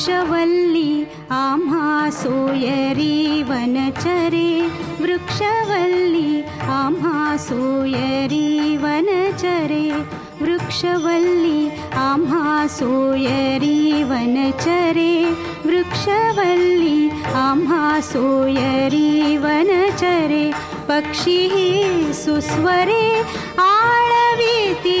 वृक्षवल्ली आंहासोयरिवनचरे वृक्षवल्ली आहासूयरिवन वनचरे। वृक्षवल्ली आंहासोयरिवनचरे वृक्षवल्ली आहासोयरीवनचरे पक्षिः सुस्वरे आळवीति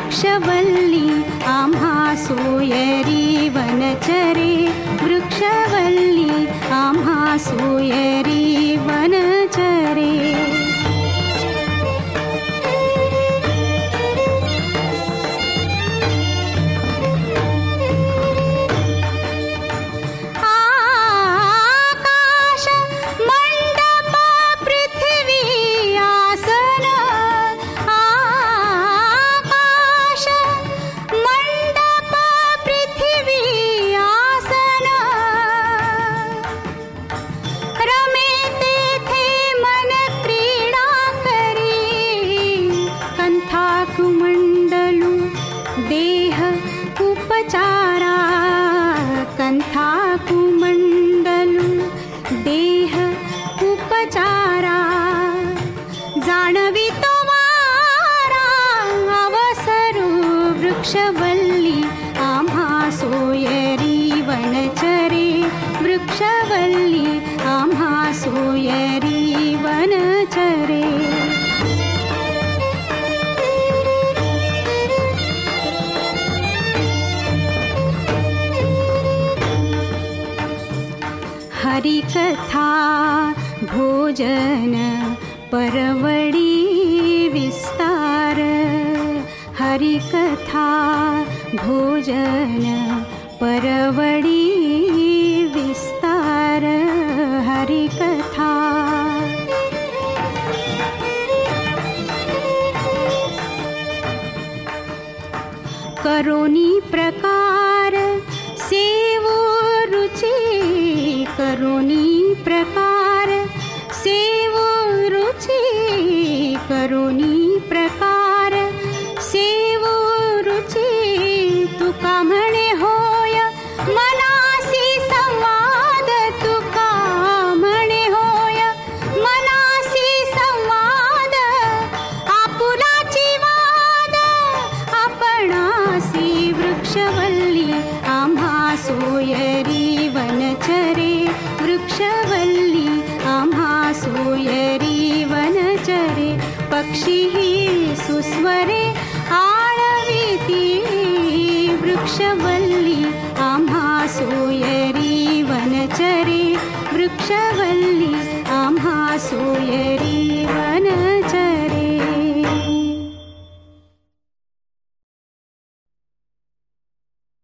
वृक्षवल्ली आम्हा सोयरी वनचरे वृक्षवल्ली आम्हा सोयरी जाणवी तो अवसरू वृक्षवल्ली आम्हा सोयरी वनचरे वृक्षवल्ली आम्हा सोयरी वनचरे। हरिकथा भोजन परवडी विस्तार हरिकथा भोजन परवडी विस्तार हरिकथा। करोनी प्रकार सेवो रुचि करोनी म्हणे होय मनासी संवाद तुका म्हणे होय मनासी संवाद आपुलाची वाद आपणासी वृक्षवल्ली आम्हा सोयरी वनचरे वृक्षवल्ली आम्हा सोयरी वनचरे पक्षिः सुस्वरे आळवीति वृक्षवल्ली आम्हा सोयरी वनचरे। वृक्षवल्ली आम्हा सोयरी वन